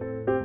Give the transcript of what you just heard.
you